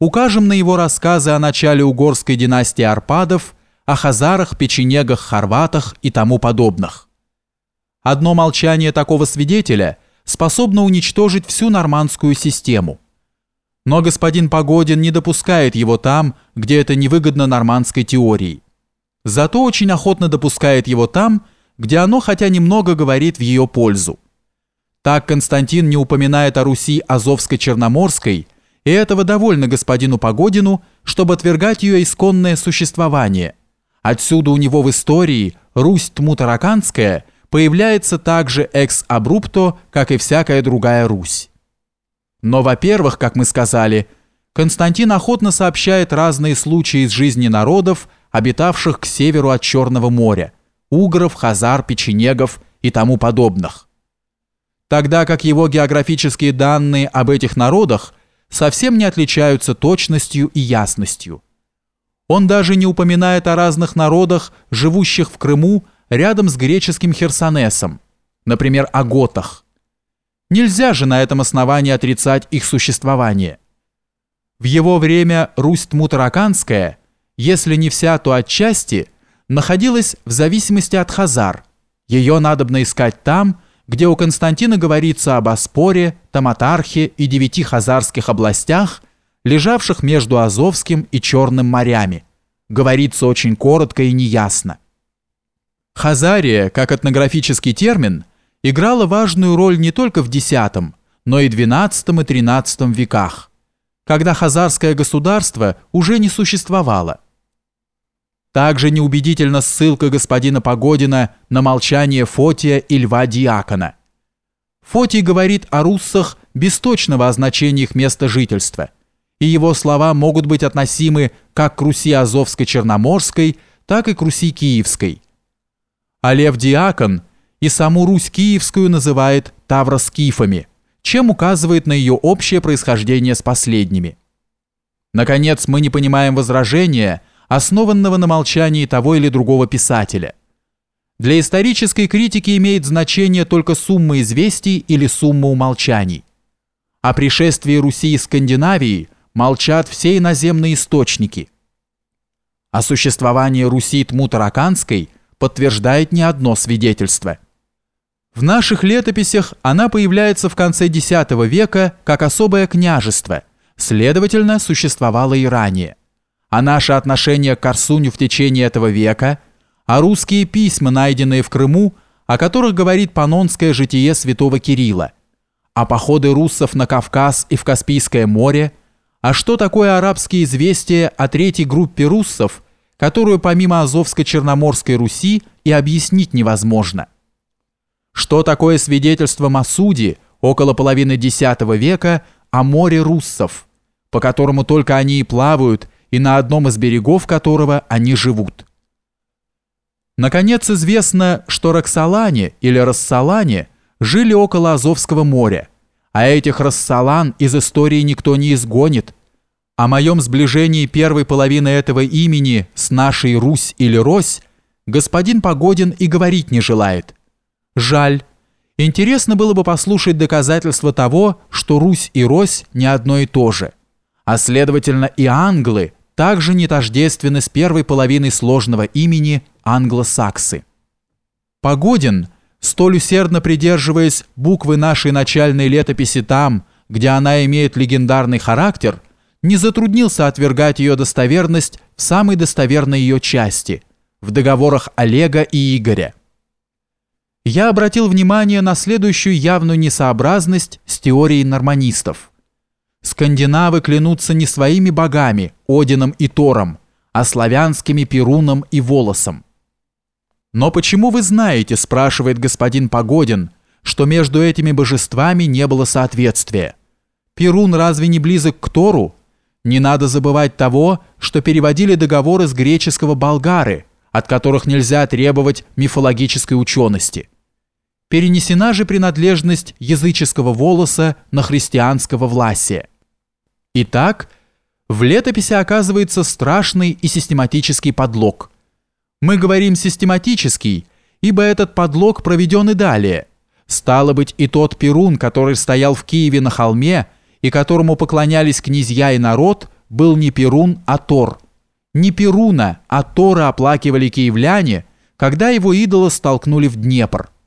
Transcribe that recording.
Укажем на его рассказы о начале угорской династии Арпадов, о хазарах, печенегах, хорватах и тому подобных. Одно молчание такого свидетеля способно уничтожить всю нормандскую систему. Но господин Погодин не допускает его там, где это невыгодно нормандской теории. Зато очень охотно допускает его там, где оно хотя немного говорит в ее пользу. Так Константин не упоминает о Руси Азовско-Черноморской – и этого довольно господину Погодину, чтобы отвергать ее исконное существование. Отсюда у него в истории Русь Тмутараканская появляется также экс-абрупто, как и всякая другая Русь. Но, во-первых, как мы сказали, Константин охотно сообщает разные случаи из жизни народов, обитавших к северу от Черного моря, угров, хазар, печенегов и тому подобных. Тогда как его географические данные об этих народах совсем не отличаются точностью и ясностью. Он даже не упоминает о разных народах, живущих в Крыму рядом с греческим Херсонесом, например, о готах. Нельзя же на этом основании отрицать их существование. В его время Русь Тмутараканская, если не вся, то отчасти, находилась в зависимости от Хазар. Ее надобно искать там, где у Константина говорится об Аспоре, Таматархе и девяти хазарских областях, лежавших между Азовским и Черным морями. Говорится очень коротко и неясно. Хазария, как этнографический термин, играла важную роль не только в X, но и XII и XIII веках, когда хазарское государство уже не существовало – также неубедительна ссылка господина Погодина на молчание Фотия и Льва Диакона. Фотий говорит о руссах без точного означения их места жительства, и его слова могут быть относимы как к Руси Азовско-Черноморской, так и к Руси Киевской. А Лев Диакон и саму Русь Киевскую называет тавроскифами, чем указывает на ее общее происхождение с последними. Наконец, мы не понимаем возражения – основанного на молчании того или другого писателя. Для исторической критики имеет значение только сумма известий или сумма умолчаний. О пришествии Руси из Скандинавии молчат все иноземные источники. О существовании Руси Тмутараканской подтверждает не одно свидетельство. В наших летописях она появляется в конце X века как особое княжество, следовательно, существовала и ранее а наше отношение к Корсуню в течение этого века, а русские письма, найденные в Крыму, о которых говорит панонское житие святого Кирилла, а походы руссов на Кавказ и в Каспийское море, а что такое арабские известия о третьей группе руссов, которую помимо Азовско-Черноморской Руси и объяснить невозможно. Что такое свидетельство Масуди около половины X века о море руссов, по которому только они и плавают – и на одном из берегов которого они живут. Наконец известно, что Роксолане или Рассалане жили около Азовского моря, а этих Рассалан из истории никто не изгонит. О моем сближении первой половины этого имени с нашей Русь или Рось господин Погодин и говорить не желает. Жаль. Интересно было бы послушать доказательства того, что Русь и Рось не одно и то же. А следовательно и англы – также не тождественны с первой половиной сложного имени англосаксы. Погодин, столь усердно придерживаясь буквы нашей начальной летописи там, где она имеет легендарный характер, не затруднился отвергать ее достоверность в самой достоверной ее части, в договорах Олега и Игоря. Я обратил внимание на следующую явную несообразность с теорией норманистов – Скандинавы клянутся не своими богами, Одином и Тором, а славянскими Перуном и Волосом. «Но почему вы знаете, — спрашивает господин Погодин, — что между этими божествами не было соответствия? Перун разве не близок к Тору? Не надо забывать того, что переводили договоры с греческого болгары, от которых нельзя требовать мифологической учености. Перенесена же принадлежность языческого волоса на христианского власия. Итак, в летописи оказывается страшный и систематический подлог. Мы говорим «систематический», ибо этот подлог проведен и далее. Стало быть, и тот Перун, который стоял в Киеве на холме, и которому поклонялись князья и народ, был не Перун, а Тор. Не Перуна, а Тора оплакивали киевляне, когда его идола столкнули в Днепр –